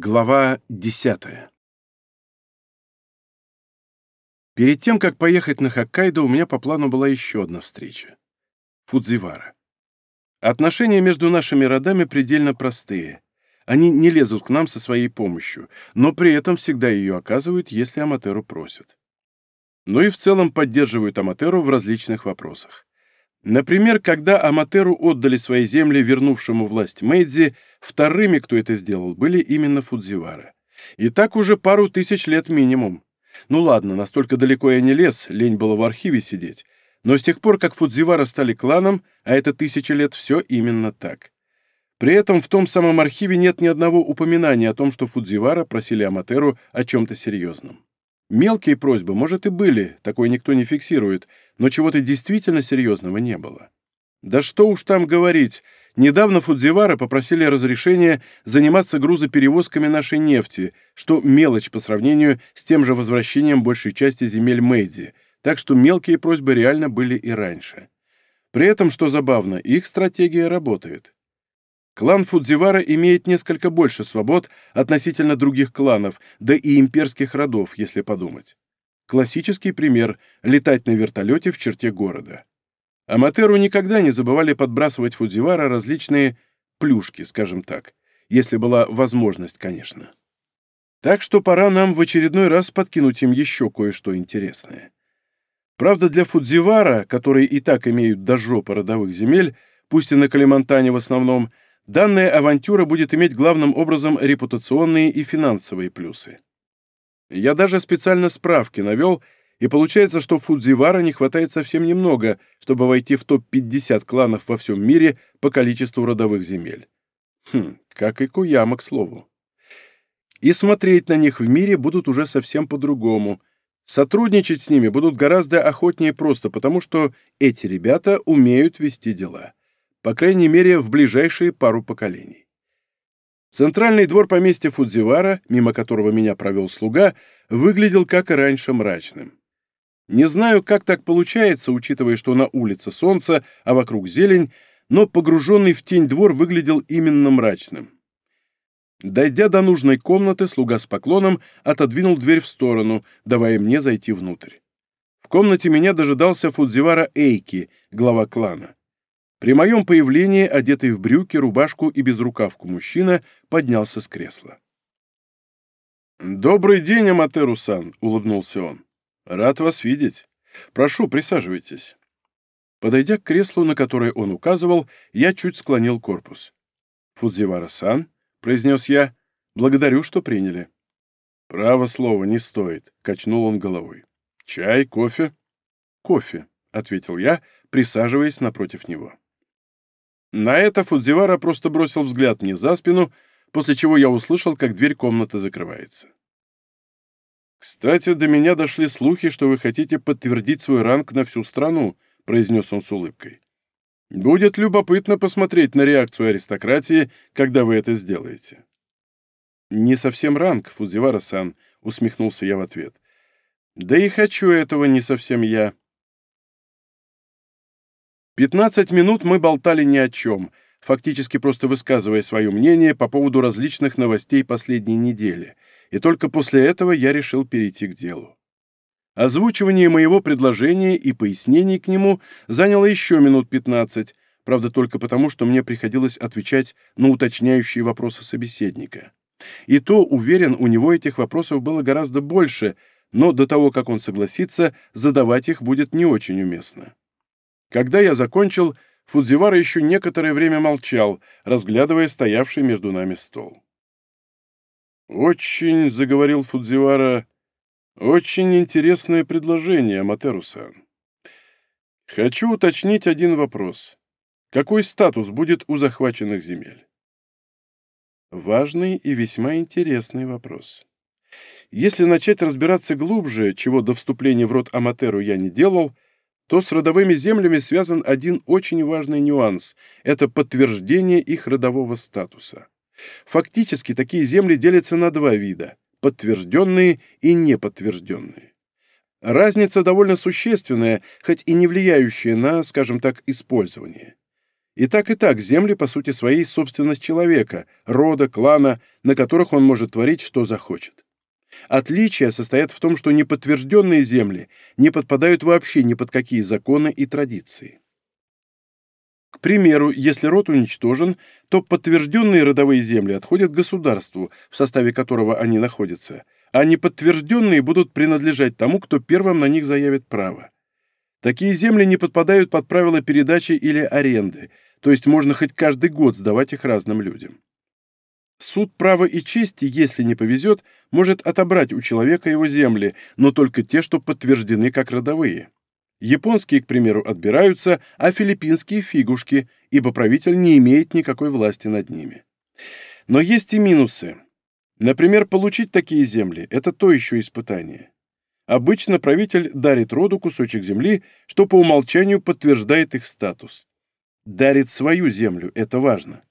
Глава десятая Перед тем, как поехать на Хоккайдо, у меня по плану была еще одна встреча. Фудзивара. Отношения между нашими родами предельно простые. Они не лезут к нам со своей помощью, но при этом всегда ее оказывают, если Аматеру просят. Ну и в целом поддерживают Аматеру в различных вопросах. Например, когда Аматеру отдали свои земли вернувшему власть Мэйдзи, вторыми, кто это сделал, были именно Фудзивара. И так уже пару тысяч лет минимум. Ну ладно, настолько далеко я не лез, лень было в архиве сидеть. Но с тех пор, как Фудзивара стали кланом, а это тысячи лет, все именно так. При этом в том самом архиве нет ни одного упоминания о том, что Фудзивара просили Аматеру о чем-то серьезном. Мелкие просьбы, может, и были, такое никто не фиксирует, но чего-то действительно серьезного не было. Да что уж там говорить, недавно Фудзивара попросили разрешения заниматься грузоперевозками нашей нефти, что мелочь по сравнению с тем же возвращением большей части земель Мэйдзи, так что мелкие просьбы реально были и раньше. При этом, что забавно, их стратегия работает. Клан Фудзивара имеет несколько больше свобод относительно других кланов, да и имперских родов, если подумать. Классический пример — летать на вертолете в черте города. Аматеру никогда не забывали подбрасывать Фудзивара различные плюшки, скажем так, если была возможность, конечно. Так что пора нам в очередной раз подкинуть им еще кое-что интересное. Правда, для Фудзивара, которые и так имеют до жопы родовых земель, пусть и на Калимантане в основном, — Данная авантюра будет иметь главным образом репутационные и финансовые плюсы. Я даже специально справки навел, и получается, что Фудзивара не хватает совсем немного, чтобы войти в топ-50 кланов во всем мире по количеству родовых земель. Хм, как и Куяма, к слову. И смотреть на них в мире будут уже совсем по-другому. Сотрудничать с ними будут гораздо охотнее просто потому, что эти ребята умеют вести дела по крайней мере, в ближайшие пару поколений. Центральный двор поместья Фудзивара, мимо которого меня провел слуга, выглядел, как и раньше, мрачным. Не знаю, как так получается, учитывая, что на улице солнце, а вокруг зелень, но погруженный в тень двор выглядел именно мрачным. Дойдя до нужной комнаты, слуга с поклоном отодвинул дверь в сторону, давая мне зайти внутрь. В комнате меня дожидался Фудзивара Эйки, глава клана. При моем появлении, одетый в брюки, рубашку и безрукавку мужчина поднялся с кресла. «Добрый день, Аматеру-сан», — улыбнулся он. «Рад вас видеть. Прошу, присаживайтесь». Подойдя к креслу, на которое он указывал, я чуть склонил корпус. «Фудзивара-сан», — произнес я, — «благодарю, что приняли». «Право слово, не стоит», — качнул он головой. «Чай, кофе?» «Кофе», — ответил я, присаживаясь напротив него. На это Фудзивара просто бросил взгляд мне за спину, после чего я услышал, как дверь комнаты закрывается. «Кстати, до меня дошли слухи, что вы хотите подтвердить свой ранг на всю страну», — произнес он с улыбкой. «Будет любопытно посмотреть на реакцию аристократии, когда вы это сделаете». «Не совсем ранг, Фудзивара-сан», — усмехнулся я в ответ. «Да и хочу этого не совсем я», Пятнадцать минут мы болтали ни о чем, фактически просто высказывая свое мнение по поводу различных новостей последней недели, и только после этого я решил перейти к делу. Озвучивание моего предложения и пояснений к нему заняло еще минут пятнадцать, правда только потому, что мне приходилось отвечать на уточняющие вопросы собеседника. И то, уверен, у него этих вопросов было гораздо больше, но до того, как он согласится, задавать их будет не очень уместно. Когда я закончил, Фудзивара еще некоторое время молчал, разглядывая стоявший между нами стол. «Очень», — заговорил Фудзивара, — «очень интересное предложение, Матеру-сан. Хочу уточнить один вопрос. Какой статус будет у захваченных земель?» Важный и весьма интересный вопрос. Если начать разбираться глубже, чего до вступления в род Аматеру я не делал, — то с родовыми землями связан один очень важный нюанс – это подтверждение их родового статуса. Фактически такие земли делятся на два вида – подтвержденные и неподтвержденные. Разница довольно существенная, хоть и не влияющая на, скажем так, использование. И так и так земли, по сути своей, собственность человека, рода, клана, на которых он может творить, что захочет. Отличия состоят в том, что неподтвержденные земли не подпадают вообще ни под какие законы и традиции. К примеру, если род уничтожен, то подтвержденные родовые земли отходят государству, в составе которого они находятся, а неподтвержденные будут принадлежать тому, кто первым на них заявит право. Такие земли не подпадают под правила передачи или аренды, то есть можно хоть каждый год сдавать их разным людям. Суд права и чести, если не повезет, может отобрать у человека его земли, но только те, что подтверждены как родовые. Японские, к примеру, отбираются, а филиппинские – фигушки, ибо правитель не имеет никакой власти над ними. Но есть и минусы. Например, получить такие земли – это то еще испытание. Обычно правитель дарит роду кусочек земли, что по умолчанию подтверждает их статус. Дарит свою землю – это важно.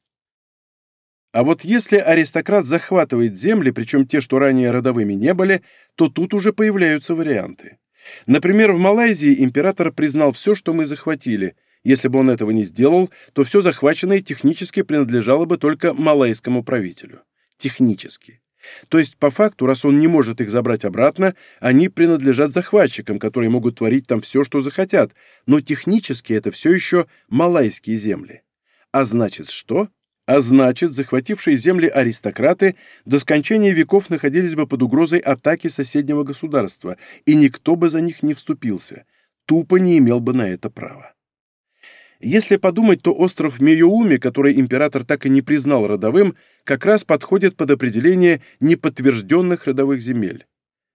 А вот если аристократ захватывает земли, причем те, что ранее родовыми не были, то тут уже появляются варианты. Например, в Малайзии император признал все, что мы захватили. Если бы он этого не сделал, то все захваченное технически принадлежало бы только малайскому правителю. Технически. То есть, по факту, раз он не может их забрать обратно, они принадлежат захватчикам, которые могут творить там все, что захотят, но технически это все еще малайские земли. А значит, что? А значит, захватившие земли аристократы до скончания веков находились бы под угрозой атаки соседнего государства, и никто бы за них не вступился, тупо не имел бы на это права. Если подумать, то остров Миюуми, который император так и не признал родовым, как раз подходит под определение неподтвержденных родовых земель.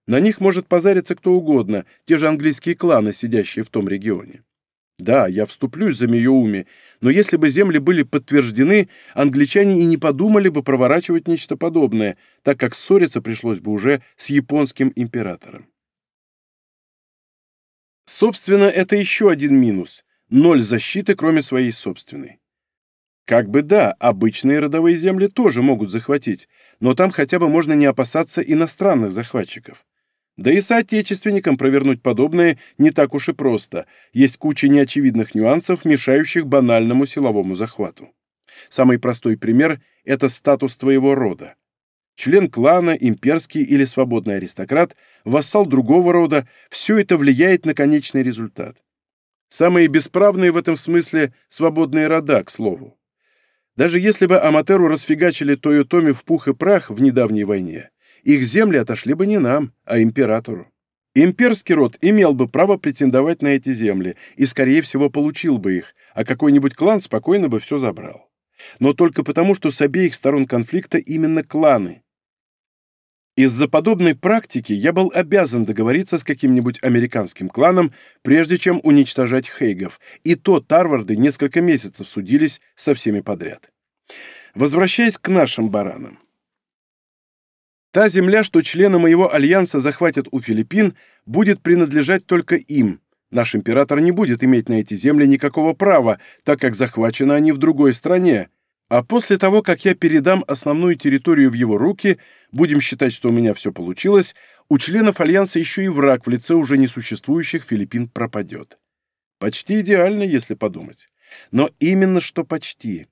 На них может позариться кто угодно, те же английские кланы, сидящие в том регионе. Да, я вступлюсь за Миюуми, но если бы земли были подтверждены, англичане и не подумали бы проворачивать нечто подобное, так как ссориться пришлось бы уже с японским императором. Собственно, это еще один минус. Ноль защиты, кроме своей собственной. Как бы да, обычные родовые земли тоже могут захватить, но там хотя бы можно не опасаться иностранных захватчиков. Да и соотечественникам провернуть подобное не так уж и просто. Есть куча неочевидных нюансов, мешающих банальному силовому захвату. Самый простой пример – это статус твоего рода. Член клана, имперский или свободный аристократ, вассал другого рода – все это влияет на конечный результат. Самые бесправные в этом смысле – свободные рода, к слову. Даже если бы Аматеру расфигачили Тойотоми в пух и прах в недавней войне, их земли отошли бы не нам, а императору. Имперский род имел бы право претендовать на эти земли и, скорее всего, получил бы их, а какой-нибудь клан спокойно бы все забрал. Но только потому, что с обеих сторон конфликта именно кланы. Из-за подобной практики я был обязан договориться с каким-нибудь американским кланом, прежде чем уничтожать хейгов, и то Тарварды несколько месяцев судились со всеми подряд. Возвращаясь к нашим баранам. Та земля, что члены моего альянса захватят у Филиппин, будет принадлежать только им. Наш император не будет иметь на эти земли никакого права, так как захвачены они в другой стране. А после того, как я передам основную территорию в его руки, будем считать, что у меня все получилось, у членов альянса еще и враг в лице уже несуществующих Филиппин пропадет. Почти идеально, если подумать. Но именно что почти.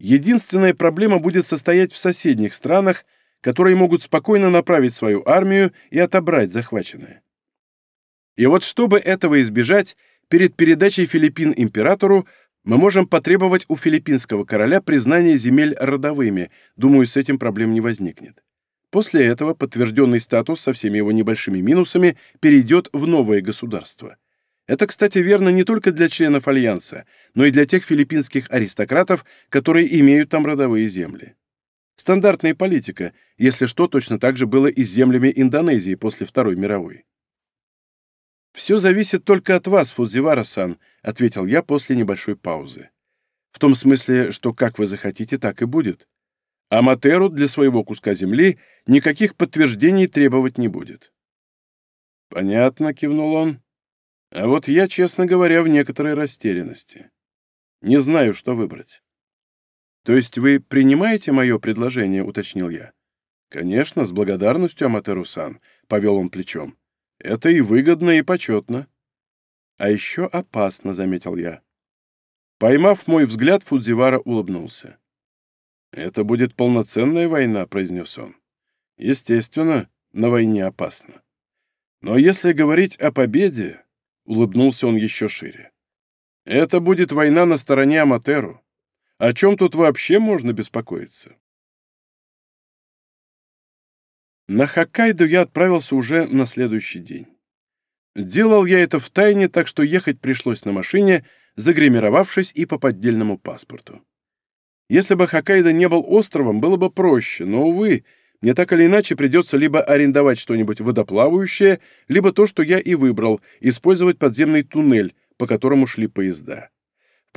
Единственная проблема будет состоять в соседних странах – которые могут спокойно направить свою армию и отобрать захваченное. И вот чтобы этого избежать, перед передачей Филиппин императору мы можем потребовать у филиппинского короля признания земель родовыми, думаю, с этим проблем не возникнет. После этого подтвержденный статус со всеми его небольшими минусами перейдет в новое государство. Это, кстати, верно не только для членов Альянса, но и для тех филиппинских аристократов, которые имеют там родовые земли. Стандартная политика, если что, точно так же было и с землями Индонезии после Второй мировой. «Все зависит только от вас, Фудзивара-сан», — ответил я после небольшой паузы. «В том смысле, что как вы захотите, так и будет. А Матеру для своего куска земли никаких подтверждений требовать не будет». «Понятно», — кивнул он. «А вот я, честно говоря, в некоторой растерянности. Не знаю, что выбрать». «То есть вы принимаете мое предложение?» — уточнил я. «Конечно, с благодарностью, Аматеру-сан», — повел он плечом. «Это и выгодно, и почетно». «А еще опасно», — заметил я. Поймав мой взгляд, Фудзивара улыбнулся. «Это будет полноценная война», — произнес он. «Естественно, на войне опасно. Но если говорить о победе, — улыбнулся он еще шире, — это будет война на стороне Аматеру. О чем тут вообще можно беспокоиться?» На Хоккайдо я отправился уже на следующий день. Делал я это в тайне, так что ехать пришлось на машине, загримировавшись и по поддельному паспорту. Если бы Хоккайдо не был островом, было бы проще, но, увы, мне так или иначе придется либо арендовать что-нибудь водоплавающее, либо то, что я и выбрал, использовать подземный туннель, по которому шли поезда.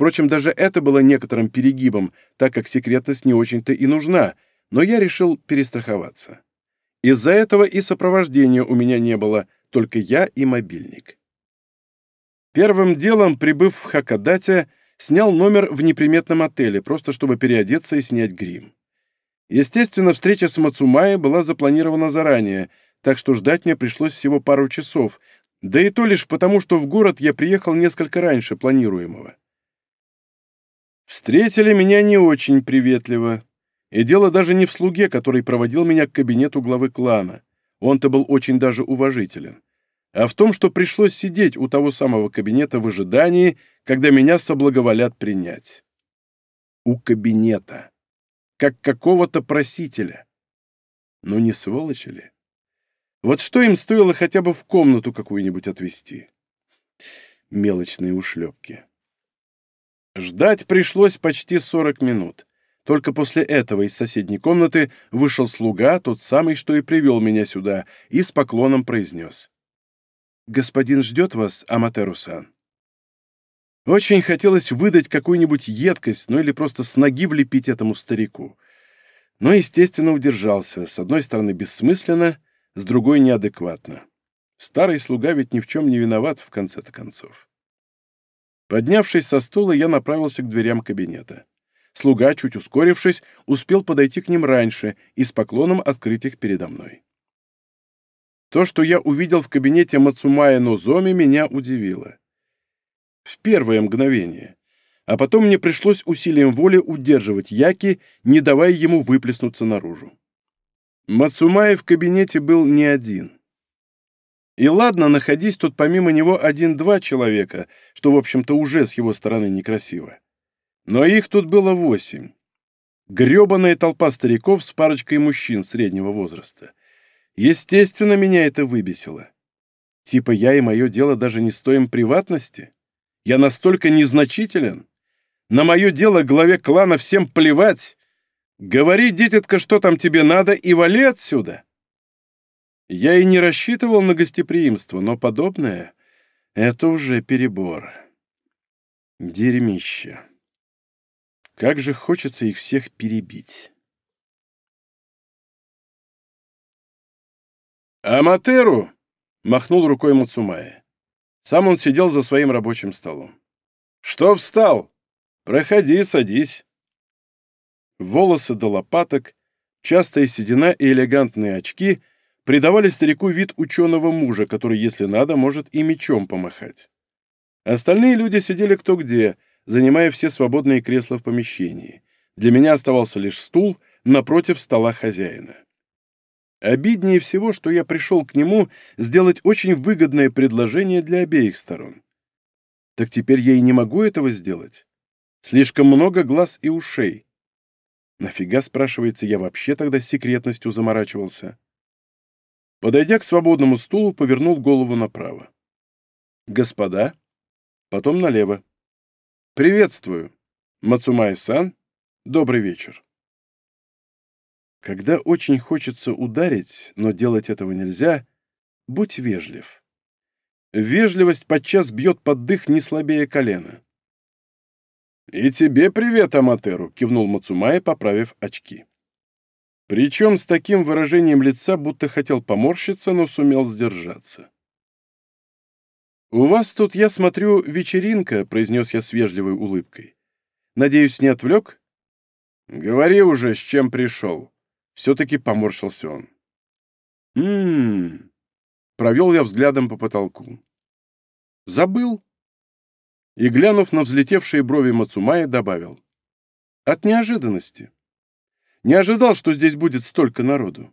Впрочем, даже это было некоторым перегибом, так как секретность не очень-то и нужна, но я решил перестраховаться. Из-за этого и сопровождения у меня не было, только я и мобильник. Первым делом, прибыв в Хакадате, снял номер в неприметном отеле, просто чтобы переодеться и снять грим. Естественно, встреча с Мацумаей была запланирована заранее, так что ждать мне пришлось всего пару часов, да и то лишь потому, что в город я приехал несколько раньше планируемого. Встретили меня не очень приветливо. И дело даже не в слуге, который проводил меня к кабинету главы клана. Он-то был очень даже уважителен. А в том, что пришлось сидеть у того самого кабинета в ожидании, когда меня соблаговолят принять. У кабинета как какого-то просителя. Но не сволочи ли? Вот что им стоило хотя бы в комнату какую-нибудь отвезти? Мелочные ушлепки. Ждать пришлось почти сорок минут. Только после этого из соседней комнаты вышел слуга, тот самый, что и привел меня сюда, и с поклоном произнес. «Господин ждет вас, Аматеру-сан». Очень хотелось выдать какую-нибудь едкость, ну или просто с ноги влепить этому старику. Но, естественно, удержался. С одной стороны, бессмысленно, с другой — неадекватно. Старый слуга ведь ни в чем не виноват, в конце-то концов. Поднявшись со стула, я направился к дверям кабинета. Слуга, чуть ускорившись, успел подойти к ним раньше и с поклоном открыть их передо мной. То, что я увидел в кабинете Мацумая Нозоми, меня удивило. В первое мгновение. А потом мне пришлось усилием воли удерживать Яки, не давая ему выплеснуться наружу. Мацумай в кабинете был не один. И ладно, находись тут помимо него один-два человека, что, в общем-то, уже с его стороны некрасиво. Но их тут было восемь. Гребаная толпа стариков с парочкой мужчин среднего возраста. Естественно, меня это выбесило. Типа я и мое дело даже не стоим приватности? Я настолько незначителен? На мое дело главе клана всем плевать. Говори, дитятка, что там тебе надо, и вали отсюда. Я и не рассчитывал на гостеприимство, но подобное — это уже перебор. Дерьмище. Как же хочется их всех перебить. «Аматеру!» — махнул рукой Мацумая. Сам он сидел за своим рабочим столом. «Что встал? Проходи, садись». Волосы до лопаток, частая седина и элегантные очки придавали старику вид ученого мужа, который, если надо, может и мечом помахать. Остальные люди сидели кто где, занимая все свободные кресла в помещении. Для меня оставался лишь стул напротив стола хозяина. Обиднее всего, что я пришел к нему сделать очень выгодное предложение для обеих сторон. Так теперь я и не могу этого сделать. Слишком много глаз и ушей. Нафига, спрашивается, я вообще тогда с секретностью заморачивался? Подойдя к свободному стулу, повернул голову направо. «Господа?» Потом налево. «Приветствую. Мацумай-сан, добрый вечер». Когда очень хочется ударить, но делать этого нельзя, будь вежлив. Вежливость подчас бьет под дых не слабее колена. «И тебе привет, Аматеру!» — кивнул Мацумай, поправив очки. Причем с таким выражением лица, будто хотел поморщиться, но сумел сдержаться. «У вас тут, я смотрю, вечеринка», — произнес я с вежливой улыбкой. «Надеюсь, не отвлек?» «Говори уже, с чем пришел», все-таки поморщился он. «М-м-м...» Провел я взглядом по потолку. «Забыл?» И, глянув на взлетевшие брови Мацумая, добавил. От неожиданности. Не ожидал, что здесь будет столько народу.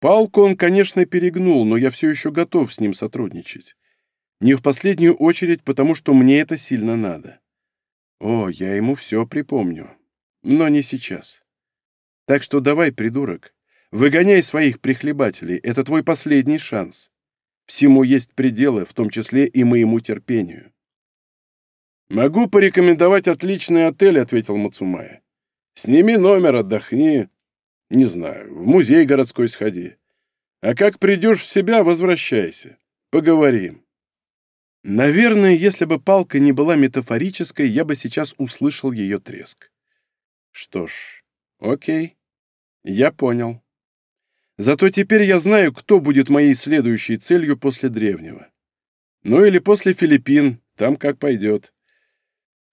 Палку он, конечно, перегнул, но я все еще готов с ним сотрудничать. Не в последнюю очередь, потому что мне это сильно надо. О, я ему все припомню. Но не сейчас. Так что давай, придурок, выгоняй своих прихлебателей. Это твой последний шанс. Всему есть пределы, в том числе и моему терпению. «Могу порекомендовать отличный отель», — ответил Мацумая. «Сними номер, отдохни. Не знаю, в музей городской сходи. А как придешь в себя, возвращайся. Поговорим». Наверное, если бы палка не была метафорической, я бы сейчас услышал ее треск. Что ж, окей, я понял. Зато теперь я знаю, кто будет моей следующей целью после древнего. Ну или после Филиппин, там как пойдет.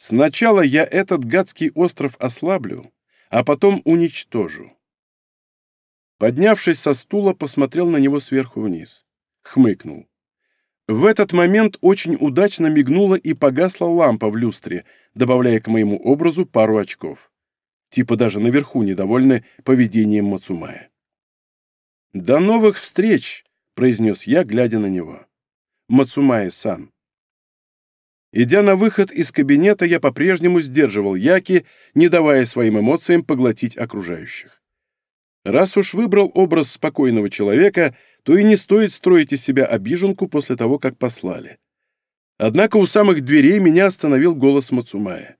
Сначала я этот гадский остров ослаблю, а потом уничтожу. Поднявшись со стула, посмотрел на него сверху вниз. Хмыкнул. В этот момент очень удачно мигнула и погасла лампа в люстре, добавляя к моему образу пару очков. Типа даже наверху недовольны поведением Мацумая. «До новых встреч!» — произнес я, глядя на него. Мацумая-сан. Идя на выход из кабинета, я по-прежнему сдерживал Яки, не давая своим эмоциям поглотить окружающих. Раз уж выбрал образ спокойного человека — то и не стоит строить из себя обиженку после того, как послали. Однако у самых дверей меня остановил голос Мацумая.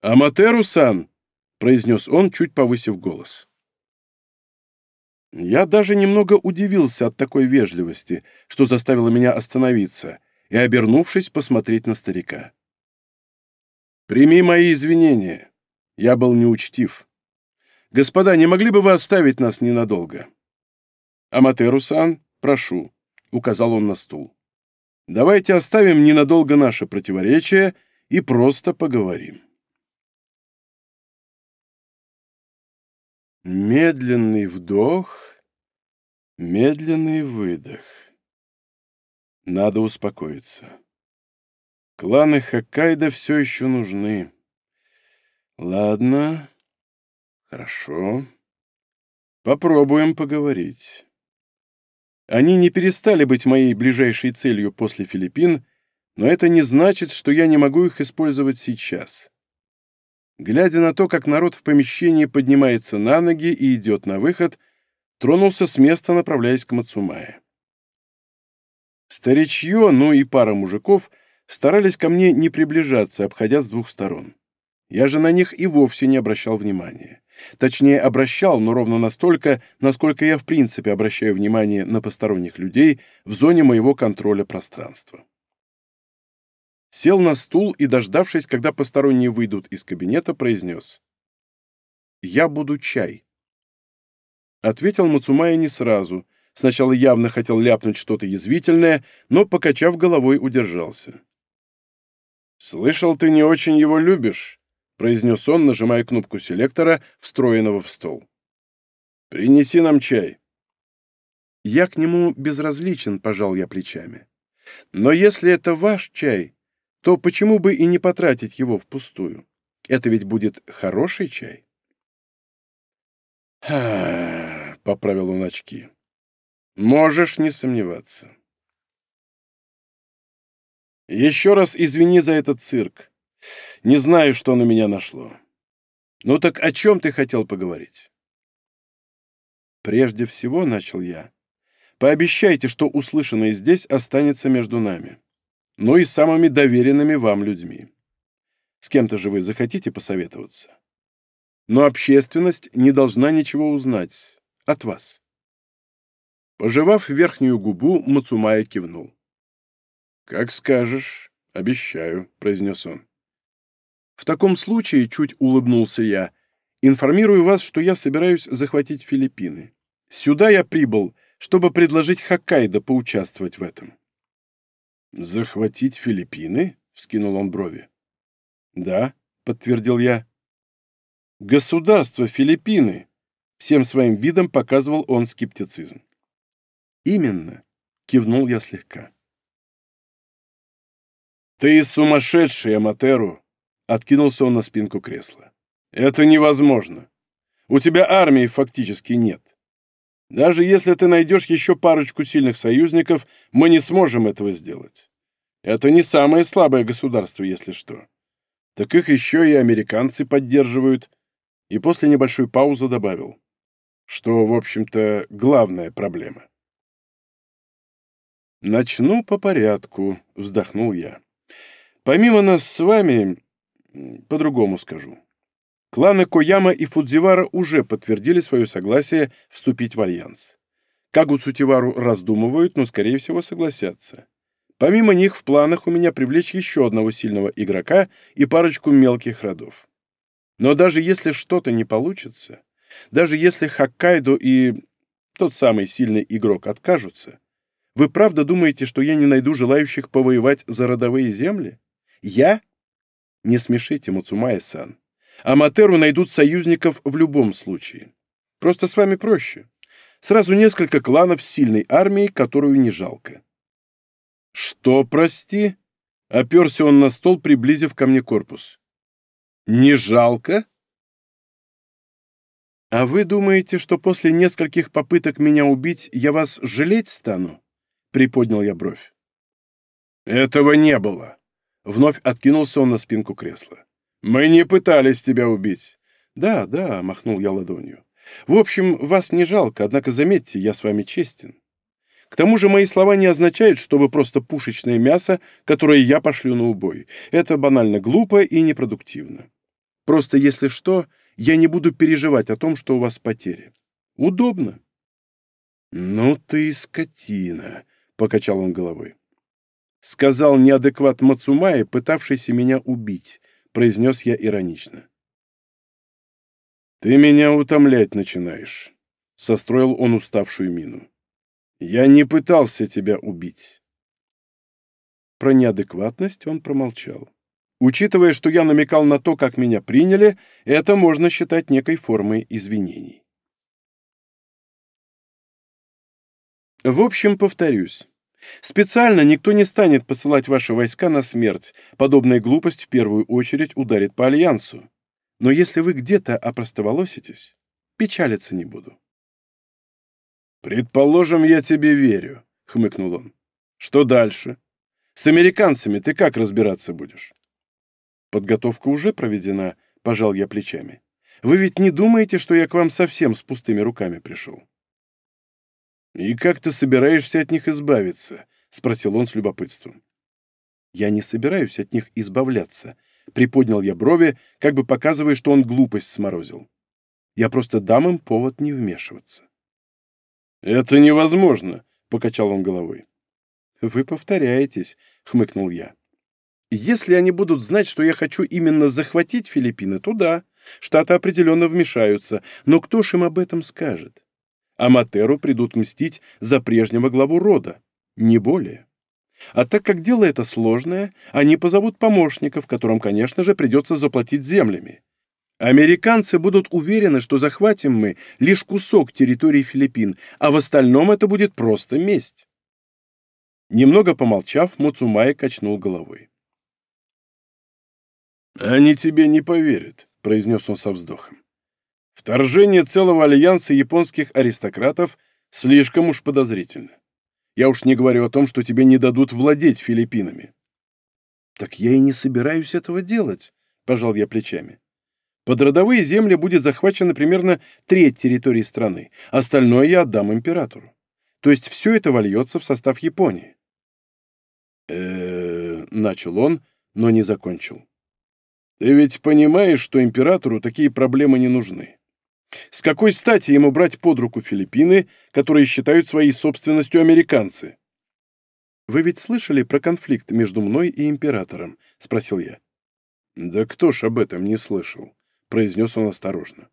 «Аматеру-сан!» — произнес он, чуть повысив голос. Я даже немного удивился от такой вежливости, что заставило меня остановиться и, обернувшись, посмотреть на старика. «Прими мои извинения. Я был неучтив. Господа, не могли бы вы оставить нас ненадолго?» «Аматеру-сан, прошу», — указал он на стул. «Давайте оставим ненадолго наше противоречие и просто поговорим». Медленный вдох, медленный выдох. Надо успокоиться. Кланы Хоккайдо все еще нужны. Ладно, хорошо. Попробуем поговорить. Они не перестали быть моей ближайшей целью после Филиппин, но это не значит, что я не могу их использовать сейчас. Глядя на то, как народ в помещении поднимается на ноги и идет на выход, тронулся с места, направляясь к Мацумае. Старичье, ну и пара мужиков старались ко мне не приближаться, обходя с двух сторон. Я же на них и вовсе не обращал внимания. Точнее, обращал, но ровно настолько, насколько я в принципе обращаю внимание на посторонних людей в зоне моего контроля пространства. Сел на стул и, дождавшись, когда посторонние выйдут из кабинета, произнес. «Я буду чай». Ответил Мацумая не сразу. Сначала явно хотел ляпнуть что-то язвительное, но, покачав головой, удержался. «Слышал, ты не очень его любишь?» произнес он, нажимая кнопку селектора, встроенного в стол. «Принеси нам чай». «Я к нему безразличен», — пожал я плечами. «Но если это ваш чай, то почему бы и не потратить его впустую? Это ведь будет хороший чай». «Ха!» — поправил он очки. «Можешь не сомневаться». «Еще раз извини за этот цирк. Не знаю, что на меня нашло. Ну так о чем ты хотел поговорить? Прежде всего, начал я, пообещайте, что услышанное здесь останется между нами. Ну и самыми доверенными вам людьми. С кем-то же вы захотите посоветоваться. Но общественность не должна ничего узнать от вас. Пожевав верхнюю губу, Мацумая кивнул. «Как скажешь, обещаю», — произнес он. В таком случае, чуть улыбнулся я, информирую вас, что я собираюсь захватить Филиппины. Сюда я прибыл, чтобы предложить Хоккайдо поучаствовать в этом. «Захватить Филиппины?» — вскинул он брови. «Да», — подтвердил я. «Государство Филиппины», — всем своим видом показывал он скептицизм. «Именно», — кивнул я слегка. «Ты сумасшедший, Аматеру!» — откинулся он на спинку кресла. «Это невозможно. У тебя армии фактически нет. Даже если ты найдешь еще парочку сильных союзников, мы не сможем этого сделать. Это не самое слабое государство, если что. Так их еще и американцы поддерживают». И после небольшой паузы добавил, что, в общем-то, главная проблема. «Начну по порядку», — вздохнул я. «Помимо нас с вами, по-другому скажу. Кланы Кояма и Фудзивара уже подтвердили свое согласие вступить в альянс. Кагу Цутивару раздумывают, но, скорее всего, согласятся. Помимо них в планах у меня привлечь еще одного сильного игрока и парочку мелких родов. Но даже если что-то не получится, даже если Хоккайдо и тот самый сильный игрок откажутся, вы правда думаете, что я не найду желающих повоевать за родовые земли? Я? Не смешите, Муцумая-сан. Аматеру найдут союзников в любом случае. Просто с вами проще. Сразу несколько кланов с сильной армией, которую не жалко. Что, прости? Оперся он на стол, приблизив ко мне корпус. Не жалко? А вы думаете, что после нескольких попыток меня убить я вас жалеть стану? — приподнял я бровь. «Этого не было!» — вновь откинулся он на спинку кресла. «Мы не пытались тебя убить!» «Да, да», — махнул я ладонью. «В общем, вас не жалко, однако заметьте, я с вами честен. К тому же мои слова не означают, что вы просто пушечное мясо, которое я пошлю на убой. Это банально глупо и непродуктивно. Просто, если что, я не буду переживать о том, что у вас потери. Удобно». «Ну ты скотина!» Покачал он головой. Сказал неадекват Мацумаи, пытавшийся меня убить, произнес я иронично. Ты меня утомлять начинаешь, состроил он уставшую мину. Я не пытался тебя убить. Про неадекватность он промолчал. Учитывая, что я намекал на то, как меня приняли, это можно считать некой формой извинений. В общем, повторюсь. Специально никто не станет посылать ваши войска на смерть. Подобная глупость в первую очередь ударит по Альянсу. Но если вы где-то опростоволоситесь, печалиться не буду. «Предположим, я тебе верю», — хмыкнул он. «Что дальше? С американцами ты как разбираться будешь?» «Подготовка уже проведена», — пожал я плечами. «Вы ведь не думаете, что я к вам совсем с пустыми руками пришел?» «И как ты собираешься от них избавиться?» — спросил он с любопытством. «Я не собираюсь от них избавляться», — приподнял я брови, как бы показывая, что он глупость сморозил. «Я просто дам им повод не вмешиваться». «Это невозможно», — покачал он головой. «Вы повторяетесь», — хмыкнул я. «Если они будут знать, что я хочу именно захватить Филиппины, то да, Штаты определенно вмешаются, но кто ж им об этом скажет? Аматеру придут мстить за прежнего главу рода, не более. А так как дело это сложное, они позовут помощников, которым, конечно же, придется заплатить землями. Американцы будут уверены, что захватим мы лишь кусок территории Филиппин, а в остальном это будет просто месть. Немного помолчав, Муцумай качнул головой. «Они тебе не поверят», — произнес он со вздохом. Вторжение целого альянса японских аристократов слишком уж подозрительно. Я уж не говорю о том, что тебе не дадут владеть Филиппинами. Так я и не собираюсь этого делать, пожал я плечами. Под родовые земли будет захвачена примерно треть территории страны, остальное я отдам императору. То есть все это вольется в состав Японии. э начал он, но не закончил. Ты ведь понимаешь, что императору такие проблемы не нужны. С какой стати ему брать под руку Филиппины, которые считают своей собственностью американцы? «Вы ведь слышали про конфликт между мной и императором?» — спросил я. «Да кто ж об этом не слышал?» — произнес он осторожно.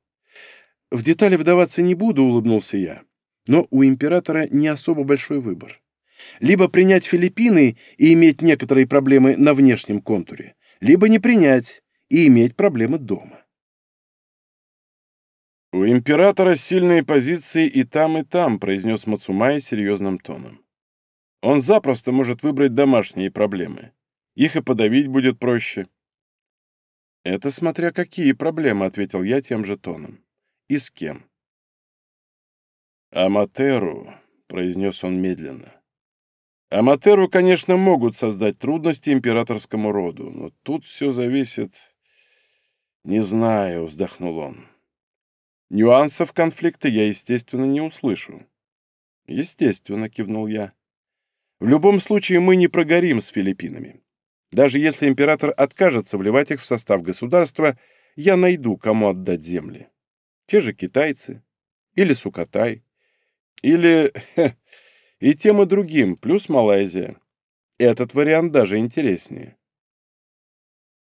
«В детали вдаваться не буду», — улыбнулся я. «Но у императора не особо большой выбор. Либо принять Филиппины и иметь некоторые проблемы на внешнем контуре, либо не принять и иметь проблемы дома. «У императора сильные позиции и там, и там», — произнес Мацумай серьезным тоном. «Он запросто может выбрать домашние проблемы. Их и подавить будет проще. «Это смотря какие проблемы», — ответил я тем же тоном. «И с кем?» «Аматеру», — произнес он медленно. «Аматеру, конечно, могут создать трудности императорскому роду, но тут все зависит...» «Не знаю», — вздохнул он. «Нюансов конфликта я, естественно, не услышу». «Естественно», — кивнул я. «В любом случае мы не прогорим с Филиппинами. Даже если император откажется вливать их в состав государства, я найду, кому отдать земли. Те же китайцы. Или Сукатай. Или... Хе, и тем и другим, плюс Малайзия. Этот вариант даже интереснее.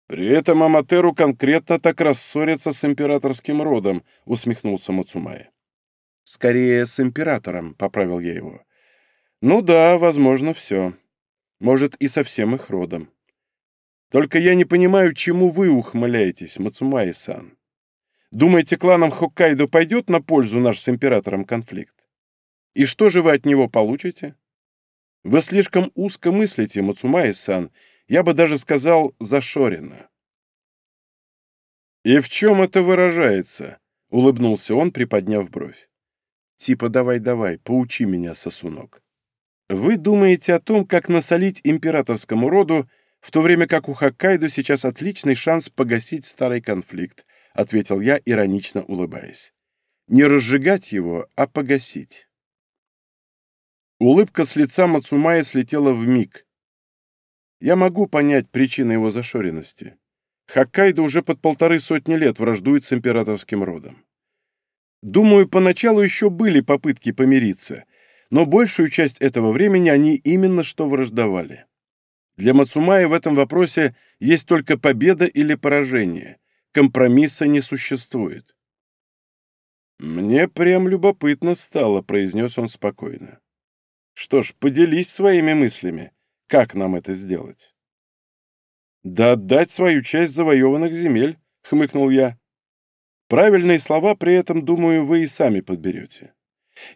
При этом Аматеру конкретно так рассорится с императорским родом, усмехнулся Мацумая. Скорее, с императором, поправил я его. Ну да, возможно, все. Может, и со всем их родом. Только я не понимаю, чему вы ухмыляетесь, Мацумаи-сан. Думаете, кланам Хоккайдо пойдет на пользу наш с императором конфликт? И что же вы от него получите? Вы слишком узко мыслите, Мацумаи-сан, я бы даже сказал, зашорено. «И в чем это выражается?» — улыбнулся он, приподняв бровь. «Типа давай-давай, поучи меня, сосунок. Вы думаете о том, как насолить императорскому роду в то время как у Хоккайдо сейчас отличный шанс погасить старый конфликт», — ответил я, иронично улыбаясь. «Не разжигать его, а погасить». Улыбка с лица Мацумая слетела в миг. Я могу понять причины его зашоренности. Хоккайдо уже под полторы сотни лет враждует с императорским родом. Думаю, поначалу еще были попытки помириться, но большую часть этого времени они именно что враждовали. Для Мацумаи в этом вопросе есть только победа или поражение. Компромисса не существует. «Мне прям любопытно стало», — произнес он спокойно. «Что ж, поделись своими мыслями. Как нам это сделать?» «Да отдать свою часть завоеванных земель», — хмыкнул я. «Правильные слова при этом, думаю, вы и сами подберете.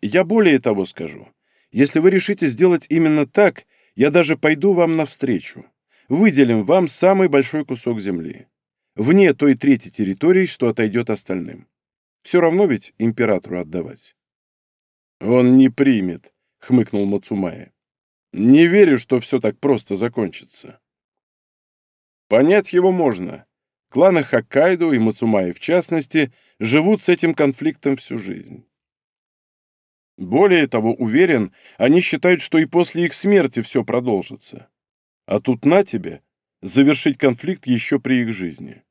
Я более того скажу. Если вы решите сделать именно так, я даже пойду вам навстречу. Выделим вам самый большой кусок земли. Вне той третьей территории, что отойдет остальным. Все равно ведь императору отдавать. Он не примет, хмыкнул Мацумая. Не верю, что все так просто закончится. Понять его можно. Кланы Хоккайдо и Мацумаи в частности живут с этим конфликтом всю жизнь. Более того, уверен, они считают, что и после их смерти все продолжится. А тут на тебе завершить конфликт еще при их жизни.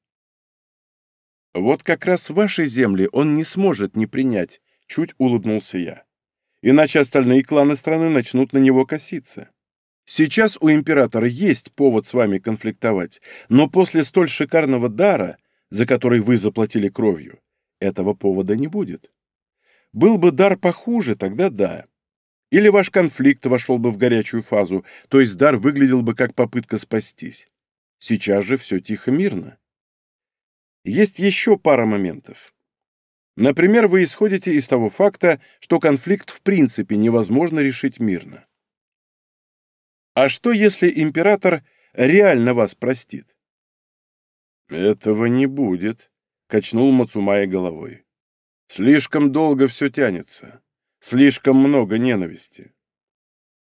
Вот как раз вашей земли он не сможет не принять, чуть улыбнулся я. Иначе остальные кланы страны начнут на него коситься. Сейчас у императора есть повод с вами конфликтовать, но после столь шикарного дара, за который вы заплатили кровью, этого повода не будет. Был бы дар похуже, тогда да. Или ваш конфликт вошел бы в горячую фазу, то есть дар выглядел бы как попытка спастись. Сейчас же все тихо-мирно. Есть еще пара моментов. Например, вы исходите из того факта, что конфликт в принципе невозможно решить мирно. А что, если император реально вас простит? «Этого не будет», — качнул Мацумая головой. Слишком долго все тянется. Слишком много ненависти.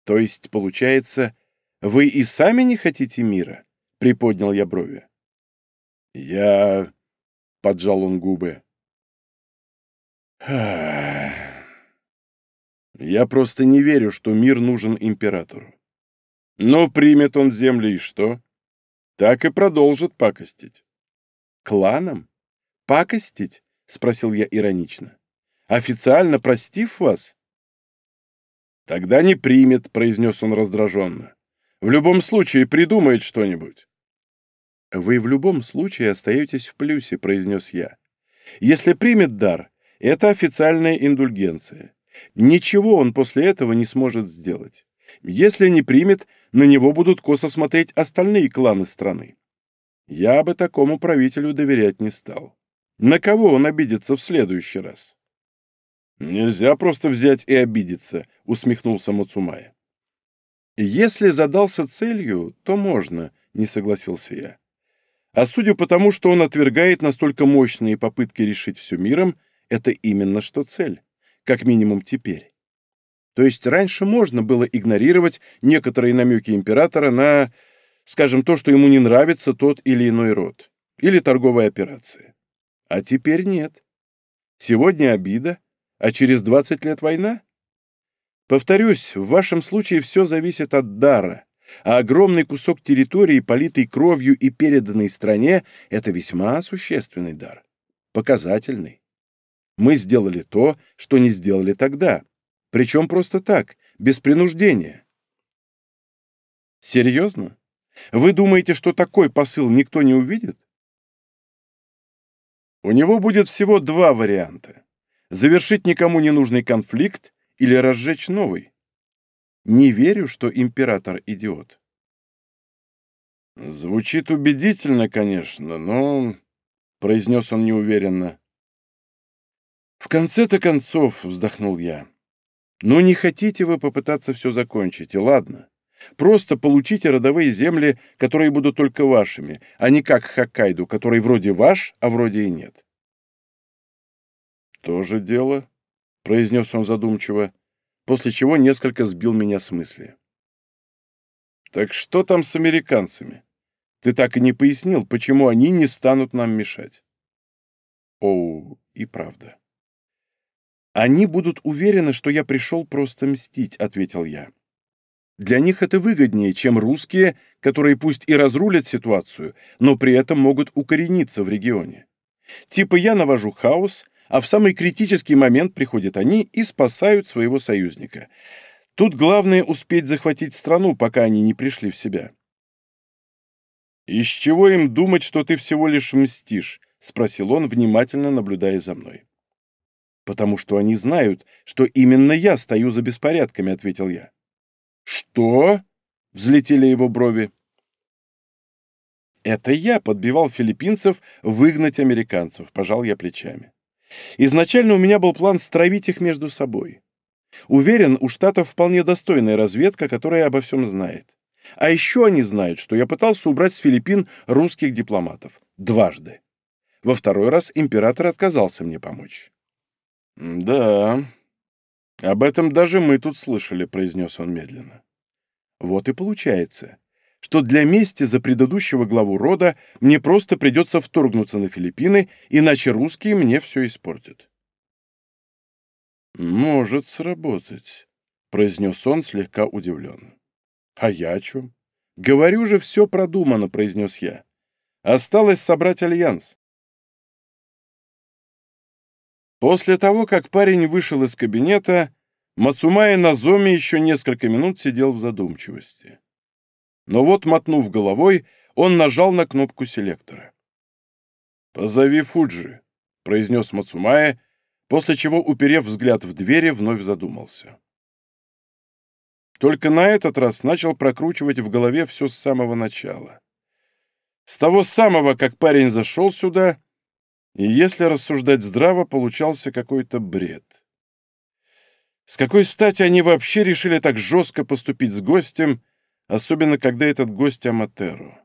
То есть, получается, вы и сами не хотите мира? Приподнял я брови. Я... Поджал он губы. Я просто не верю, что мир нужен императору. Но примет он земли и что? Так и продолжит пакостить. Кланом? Пакостить? — спросил я иронично. «Официально простив вас?» «Тогда не примет», — произнес он раздраженно. «В любом случае придумает что-нибудь». «Вы в любом случае остаетесь в плюсе», — произнес я. «Если примет дар, это официальная индульгенция. Ничего он после этого не сможет сделать. Если не примет, на него будут косо смотреть остальные кланы страны. Я бы такому правителю доверять не стал. На кого он обидится в следующий раз? Нельзя просто взять и обидеться, усмехнулся Мацумая. Если задался целью, то можно, — не согласился я. А судя по тому, что он отвергает настолько мощные попытки решить все миром, это именно что цель, как минимум теперь. То есть раньше можно было игнорировать некоторые намеки императора на, скажем, то, что ему не нравится тот или иной род, или торговая операция. А теперь нет. Сегодня обида, а через 20 лет война? Повторюсь, в вашем случае все зависит от дара, а огромный кусок территории, политый кровью и переданной стране, это весьма существенный дар. Показательный. Мы сделали то, что не сделали тогда. Причем просто так, без принуждения. Серьезно? Вы думаете, что такой посыл никто не увидит? У него будет всего два варианта. Завершить никому не нужный конфликт или разжечь новый. Не верю, что император идиот. Звучит убедительно, конечно, но... Произнес он неуверенно. В конце-то концов, вздохнул я. Ну не хотите вы попытаться все закончить, и ладно. Просто получите родовые земли, которые будут только вашими, а не как Хоккайдо, который вроде ваш, а вроде и нет. «Тоже дело», — произнес он задумчиво после чего несколько сбил меня с мысли. «Так что там с американцами? Ты так и не пояснил, почему они не станут нам мешать». «Оу, и правда». «Они будут уверены, что я пришел просто мстить», — ответил я. «Для них это выгоднее, чем русские, которые пусть и разрулят ситуацию, но при этом могут укорениться в регионе. Типа я навожу хаос, а в самый критический момент приходят они и спасают своего союзника. Тут главное успеть захватить страну, пока они не пришли в себя. «Из чего им думать, что ты всего лишь мстишь?» — спросил он, внимательно наблюдая за мной. «Потому что они знают, что именно я стою за беспорядками», — ответил я. «Что?» — взлетели его брови. «Это я подбивал филиппинцев выгнать американцев», — пожал я плечами. Изначально у меня был план стравить их между собой. Уверен, у Штатов вполне достойная разведка, которая обо всем знает. А еще они знают, что я пытался убрать с Филиппин русских дипломатов. Дважды. Во второй раз император отказался мне помочь. «Да, об этом даже мы тут слышали», — произнес он медленно. «Вот и получается что для мести за предыдущего главу рода мне просто придется вторгнуться на Филиппины, иначе русские мне все испортят. «Может сработать», — произнес он слегка удивленно. «А я о чем?» «Говорю же, все продумано», — произнес я. «Осталось собрать альянс». После того, как парень вышел из кабинета, Мацумай Назоми еще несколько минут сидел в задумчивости. Но вот, мотнув головой, он нажал на кнопку селектора. «Позови Фуджи», — произнес Мацумае, после чего, уперев взгляд в двери, вновь задумался. Только на этот раз начал прокручивать в голове все с самого начала. С того самого, как парень зашел сюда, и, если рассуждать здраво, получался какой-то бред. С какой стати они вообще решили так жестко поступить с гостем, особенно когда этот гость Аматеру.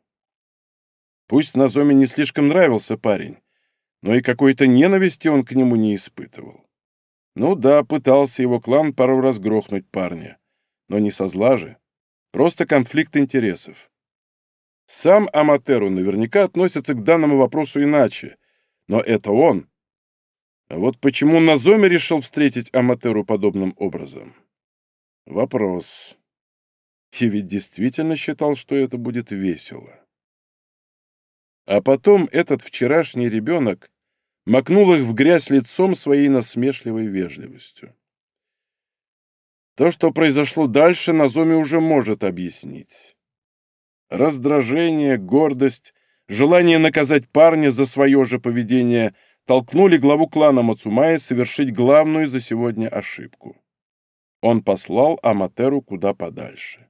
Пусть Назоме не слишком нравился парень, но и какой-то ненависти он к нему не испытывал. Ну да, пытался его клан пару раз грохнуть парня, но не со зла же, просто конфликт интересов. Сам Аматеру наверняка относится к данному вопросу иначе, но это он. Вот почему Назоме решил встретить Аматеру подобным образом? Вопрос. И ведь действительно считал, что это будет весело. А потом этот вчерашний ребенок макнул их в грязь лицом своей насмешливой вежливостью. То, что произошло дальше, Назоми уже может объяснить. Раздражение, гордость, желание наказать парня за свое же поведение толкнули главу клана Мацумая совершить главную за сегодня ошибку. Он послал Аматеру куда подальше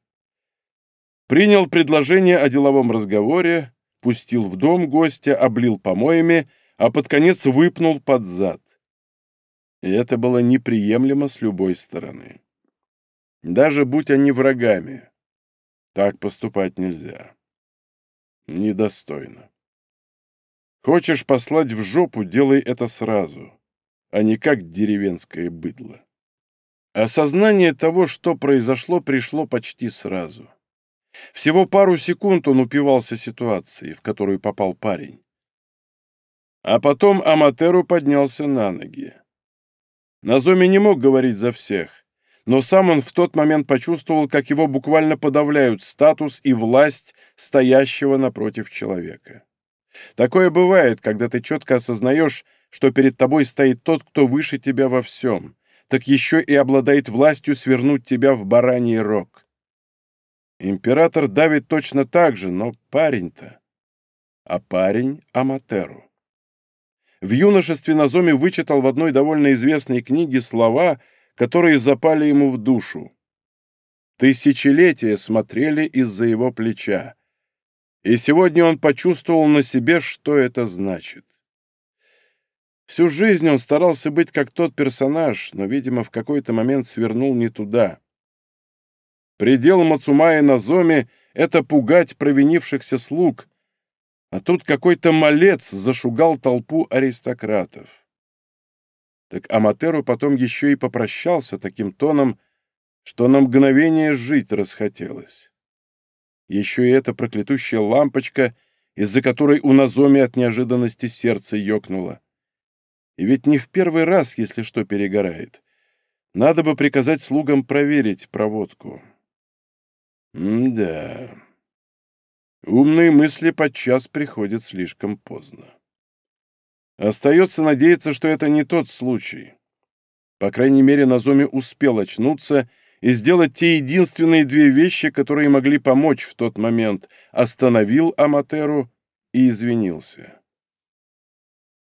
принял предложение о деловом разговоре, пустил в дом гостя, облил помоями, а под конец выпнул под зад. И это было неприемлемо с любой стороны. Даже будь они врагами, так поступать нельзя. Недостойно. Хочешь послать в жопу, делай это сразу, а не как деревенское быдло. Осознание того, что произошло, пришло почти сразу. Всего пару секунд он упивался ситуацией, в которую попал парень. А потом Аматеру поднялся на ноги. Назоми не мог говорить за всех, но сам он в тот момент почувствовал, как его буквально подавляют статус и власть стоящего напротив человека. Такое бывает, когда ты четко осознаешь, что перед тобой стоит тот, кто выше тебя во всем, так еще и обладает властью свернуть тебя в бараний рог. Император давит точно так же, но парень-то... А парень — Аматеру. В юношестве Назоми вычитал в одной довольно известной книге слова, которые запали ему в душу. Тысячелетия смотрели из-за его плеча. И сегодня он почувствовал на себе, что это значит. Всю жизнь он старался быть как тот персонаж, но, видимо, в какой-то момент свернул не туда. Предел Мацумая Назоми — это пугать провинившихся слуг, а тут какой-то малец зашугал толпу аристократов. Так Аматеру потом еще и попрощался таким тоном, что на мгновение жить расхотелось еще и эта проклятущая лампочка, из-за которой у Назоми от неожиданности сердце ёкнуло. И ведь не в первый раз, если что, перегорает. Надо бы приказать слугам проверить проводку. М-да. Умные мысли подчас приходят слишком поздно. Остается надеяться, что это не тот случай. По крайней мере, Назоми успел очнуться и сделать те единственные две вещи, которые могли помочь в тот момент, остановил Аматеру и извинился.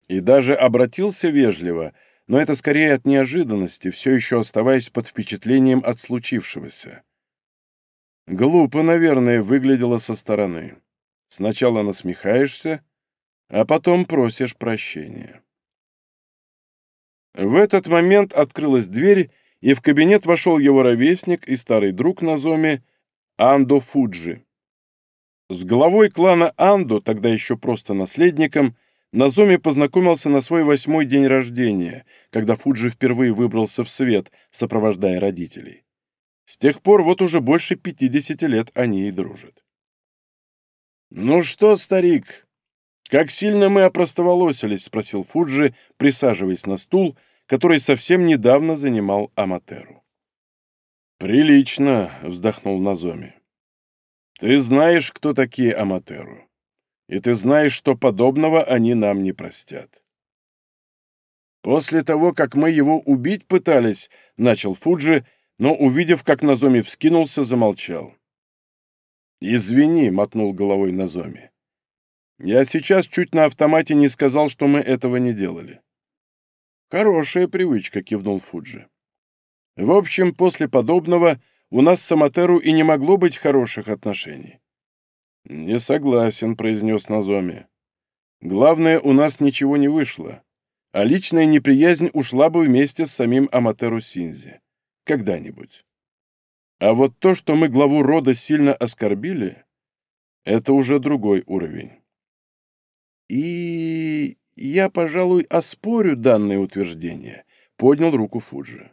И даже обратился вежливо, но это скорее от неожиданности, все еще оставаясь под впечатлением от случившегося. Глупо, наверное, выглядело со стороны. Сначала насмехаешься, а потом просишь прощения. В этот момент открылась дверь, и в кабинет вошел его ровесник и старый друг Назоми Андо Фуджи. С главой клана Андо, тогда еще просто наследником, Назоми познакомился на свой восьмой день рождения, когда Фуджи впервые выбрался в свет, сопровождая родителей. С тех пор вот уже больше пятидесяти лет они и дружат. «Ну что, старик, как сильно мы опростоволосились?» — спросил Фуджи, присаживаясь на стул который совсем недавно занимал Аматеру. «Прилично», — вздохнул Назоми. «Ты знаешь, кто такие Аматеру, и ты знаешь, что подобного они нам не простят». «После того, как мы его убить пытались», — начал Фуджи, но, увидев, как Назоми вскинулся, замолчал. «Извини», — мотнул головой Назоми. «Я сейчас чуть на автомате не сказал, что мы этого не делали. «Хорошая привычка», — кивнул Фуджи. «В общем, после подобного у нас с Аматеру и не могло быть хороших отношений». «Не согласен», — произнес Назоми. «Главное, у нас ничего не вышло, а личная неприязнь ушла бы вместе с самим Аматеру Синзи. Когда-нибудь. А вот то, что мы главу рода сильно оскорбили, это уже другой уровень». «И «Я, пожалуй, оспорю данное утверждение», — поднял руку Фуджи.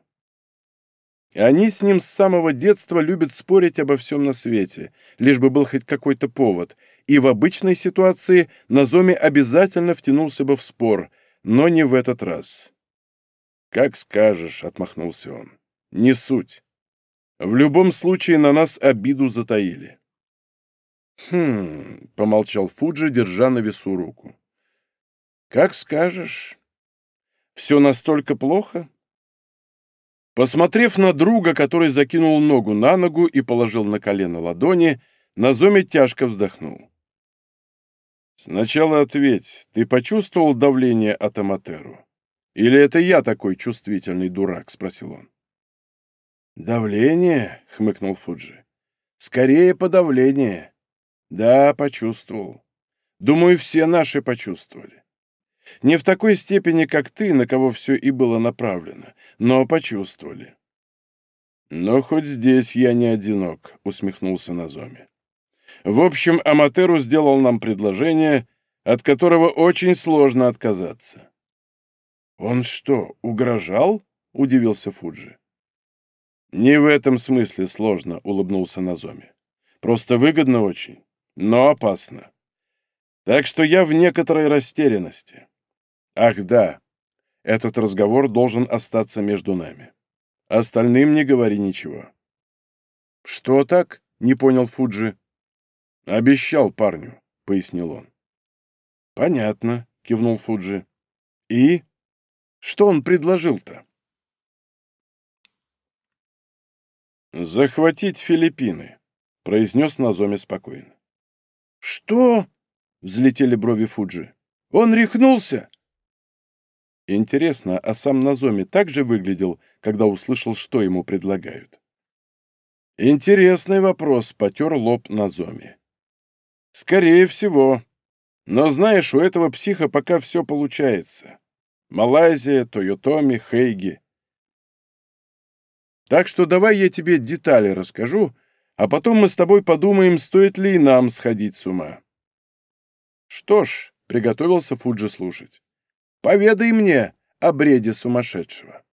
Они с ним с самого детства любят спорить обо всем на свете, лишь бы был хоть какой-то повод, и в обычной ситуации Назоми обязательно втянулся бы в спор, но не в этот раз. «Как скажешь», — отмахнулся он, — «не суть. В любом случае на нас обиду затаили». «Хм...» — помолчал Фуджи, держа на весу руку. «Как скажешь. Все настолько плохо?» Посмотрев на друга, который закинул ногу на ногу и положил на колено ладони, Назоми тяжко вздохнул. «Сначала ответь, ты почувствовал давление от Аматеру? Или это я такой чувствительный дурак?» — спросил он. «Давление?» — хмыкнул Фуджи. «Скорее подавление. Да, почувствовал. Думаю, все наши почувствовали. Не в такой степени, как ты, на кого все и было направлено, но почувствовали. «Но хоть здесь я не одинок», — усмехнулся Назоми. В общем, Аматеру сделал нам предложение, от которого очень сложно отказаться. «Он что, угрожал?» — удивился Фуджи. «Не в этом смысле сложно», — улыбнулся Назоми. «Просто выгодно очень, но опасно. Так что я в некоторой растерянности. Ах да, этот разговор должен остаться между нами. Остальным не говори ничего». «Что так?» — не понял Фуджи. «Обещал парню», — пояснил он. «Понятно», — кивнул Фуджи. «И? Что он предложил-то?» «Захватить Филиппины», — произнес Назоми спокойно. «Что?» — взлетели брови Фуджи. «Он рехнулся?» Интересно, а сам Назоми так же выглядел, когда услышал, что ему предлагают? Интересный вопрос, потер лоб Назоми. Скорее всего. Но знаешь, у этого психа пока все получается. Малайзия, Тойотоми, Хейги. Так что давай я тебе детали расскажу, а потом мы с тобой подумаем, стоит ли и нам сходить с ума. Что ж, приготовился Фуджи слушать. Поведай мне о бреде сумасшедшего.